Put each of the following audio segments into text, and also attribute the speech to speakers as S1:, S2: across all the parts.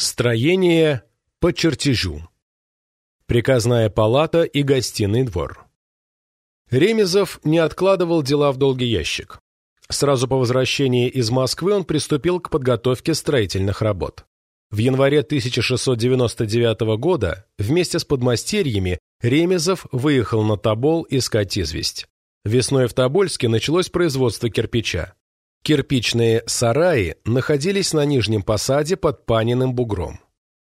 S1: Строение по чертежу. Приказная палата и гостиный двор. Ремезов не откладывал дела в долгий ящик. Сразу по возвращении из Москвы он приступил к подготовке строительных работ. В январе 1699 года вместе с подмастерьями Ремезов выехал на Тобол искать известь. Весной в Тобольске началось производство кирпича. Кирпичные сараи находились на нижнем посаде под Паниным бугром.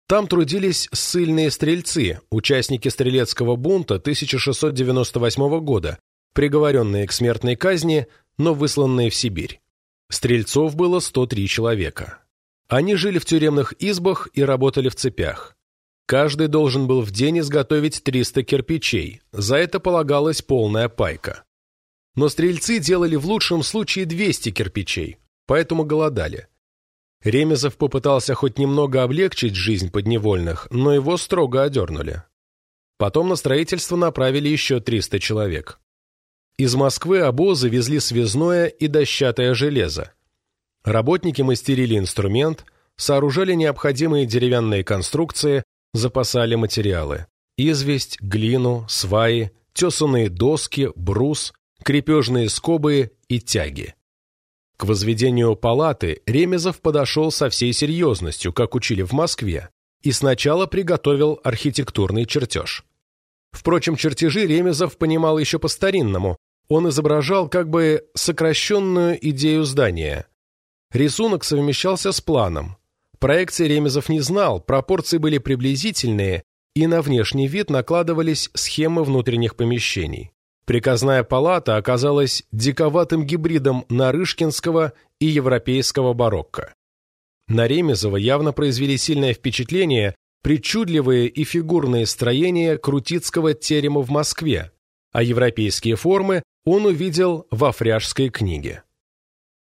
S1: Там трудились ссыльные стрельцы, участники стрелецкого бунта 1698 года, приговоренные к смертной казни, но высланные в Сибирь. Стрельцов было 103 человека. Они жили в тюремных избах и работали в цепях. Каждый должен был в день изготовить 300 кирпичей, за это полагалась полная пайка. Но стрельцы делали в лучшем случае 200 кирпичей, поэтому голодали. Ремезов попытался хоть немного облегчить жизнь подневольных, но его строго одернули. Потом на строительство направили еще 300 человек. Из Москвы обозы везли связное и дощатое железо. Работники мастерили инструмент, сооружали необходимые деревянные конструкции, запасали материалы. Известь, глину, сваи, тесанные доски, брус, крепежные скобы и тяги. К возведению палаты Ремезов подошел со всей серьезностью, как учили в Москве, и сначала приготовил архитектурный чертеж. Впрочем, чертежи Ремезов понимал еще по-старинному, он изображал как бы сокращенную идею здания. Рисунок совмещался с планом. Проекции Ремезов не знал, пропорции были приблизительные, и на внешний вид накладывались схемы внутренних помещений. Приказная палата оказалась диковатым гибридом нарышкинского и европейского барокко. На Ремезова явно произвели сильное впечатление причудливые и фигурные строения Крутицкого терема в Москве, а европейские формы он увидел во фряжской книге.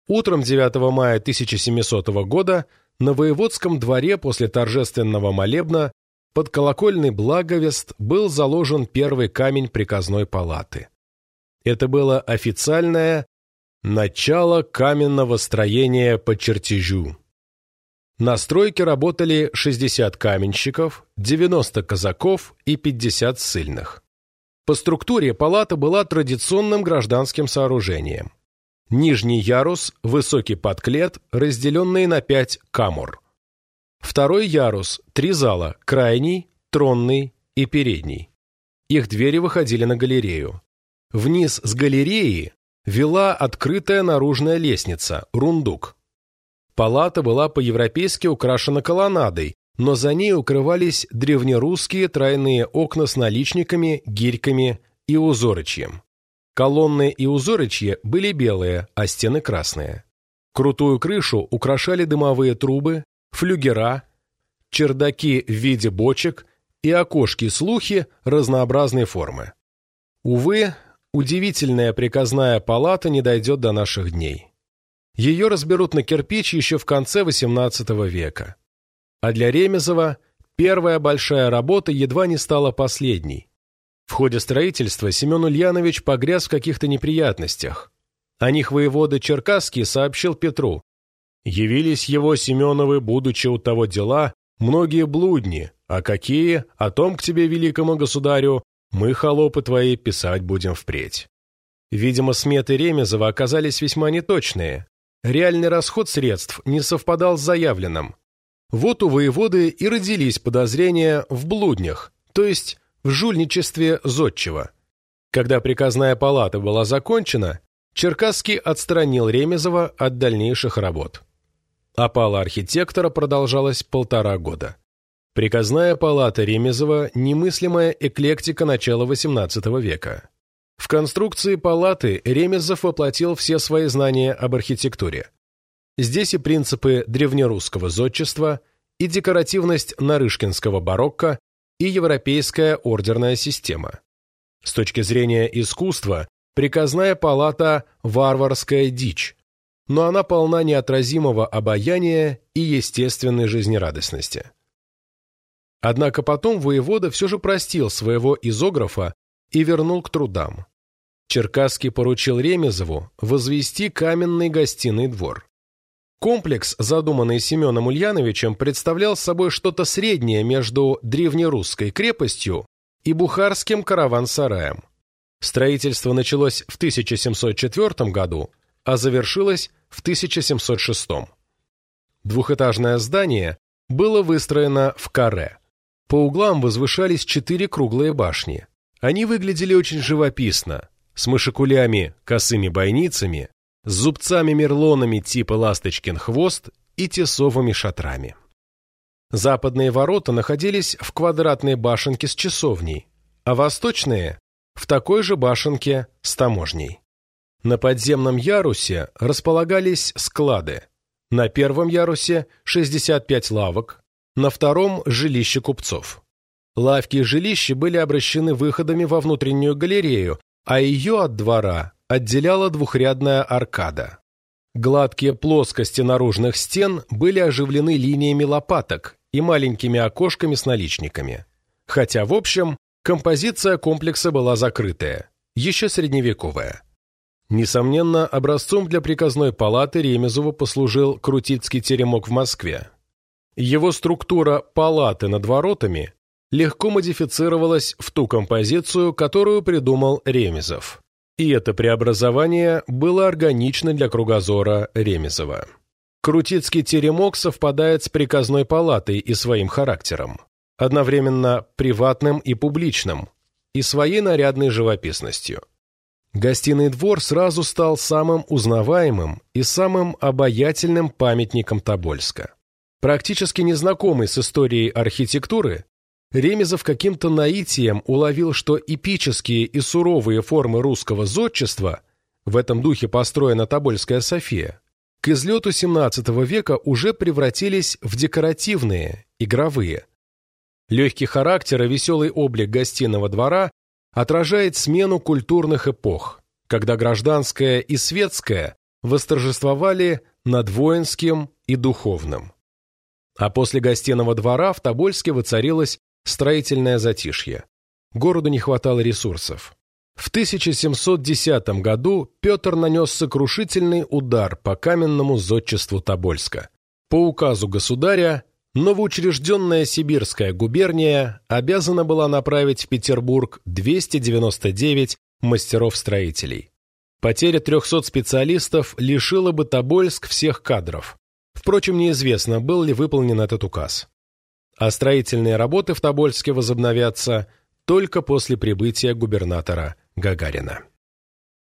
S1: Утром 9 мая 1700 года на воеводском дворе после торжественного молебна под колокольный благовест был заложен первый камень приказной палаты. Это было официальное начало каменного строения по чертежу. На стройке работали 60 каменщиков, 90 казаков и 50 ссыльных. По структуре палата была традиционным гражданским сооружением. Нижний ярус, высокий подклет, разделенный на пять камор – Второй ярус – три зала, крайний, тронный и передний. Их двери выходили на галерею. Вниз с галереи вела открытая наружная лестница, рундук. Палата была по-европейски украшена колоннадой, но за ней укрывались древнерусские тройные окна с наличниками, гирьками и узорочьем. Колонны и узорочье были белые, а стены красные. Крутую крышу украшали дымовые трубы, флюгера, чердаки в виде бочек и окошки-слухи разнообразной формы. Увы, удивительная приказная палата не дойдет до наших дней. Ее разберут на кирпич еще в конце XVIII века. А для Ремезова первая большая работа едва не стала последней. В ходе строительства Семен Ульянович погряз в каких-то неприятностях. О них воевода Черкасский сообщил Петру, Явились его Семеновы, будучи у того дела, многие блудни, а какие, о том к тебе, великому государю, мы, холопы твои, писать будем впредь. Видимо, сметы Ремезова оказались весьма неточные. Реальный расход средств не совпадал с заявленным. Вот у воеводы и родились подозрения в блуднях, то есть в жульничестве зодчего. Когда приказная палата была закончена, Черкасский отстранил Ремезова от дальнейших работ. Опала архитектора продолжалась полтора года. Приказная палата Ремезова – немыслимая эклектика начала XVIII века. В конструкции палаты Ремезов воплотил все свои знания об архитектуре. Здесь и принципы древнерусского зодчества, и декоративность нарышкинского барокко, и европейская ордерная система. С точки зрения искусства, приказная палата – варварская дичь, но она полна неотразимого обаяния и естественной жизнерадостности. Однако потом воевода все же простил своего изографа и вернул к трудам. Черкасский поручил Ремезову возвести каменный гостиный двор. Комплекс, задуманный Семеном Ульяновичем, представлял собой что-то среднее между древнерусской крепостью и бухарским караван-сараем. Строительство началось в 1704 году, а завершилось в 1706. Двухэтажное здание было выстроено в каре. По углам возвышались четыре круглые башни. Они выглядели очень живописно, с мышекулями, косыми бойницами, с зубцами-мерлонами типа «Ласточкин хвост» и тесовыми шатрами. Западные ворота находились в квадратной башенке с часовней, а восточные – в такой же башенке с таможней. На подземном ярусе располагались склады. На первом ярусе 65 лавок, на втором – жилище купцов. Лавки и жилища были обращены выходами во внутреннюю галерею, а ее от двора отделяла двухрядная аркада. Гладкие плоскости наружных стен были оживлены линиями лопаток и маленькими окошками с наличниками. Хотя, в общем, композиция комплекса была закрытая, еще средневековая. Несомненно, образцом для приказной палаты Ремезову послужил Крутицкий теремок в Москве. Его структура палаты над воротами легко модифицировалась в ту композицию, которую придумал Ремезов. И это преобразование было органично для кругозора Ремезова. Крутицкий теремок совпадает с приказной палатой и своим характером, одновременно приватным и публичным, и своей нарядной живописностью. Гостиный двор сразу стал самым узнаваемым и самым обаятельным памятником Тобольска. Практически незнакомый с историей архитектуры, Ремезов каким-то наитием уловил, что эпические и суровые формы русского зодчества, в этом духе построена Тобольская София, к излету XVII века уже превратились в декоративные, игровые. Легкий характер и веселый облик гостиного двора отражает смену культурных эпох, когда гражданское и светское восторжествовали над воинским и духовным. А после гостиного двора в Тобольске воцарилось строительное затишье. Городу не хватало ресурсов. В 1710 году Петр нанес сокрушительный удар по каменному зодчеству Тобольска. По указу государя новоучрежденная Сибирская губерния обязана была направить в Петербург 299 мастеров-строителей. Потеря 300 специалистов лишила бы Тобольск всех кадров. Впрочем, неизвестно, был ли выполнен этот указ. А строительные работы в Тобольске возобновятся только после прибытия губернатора Гагарина.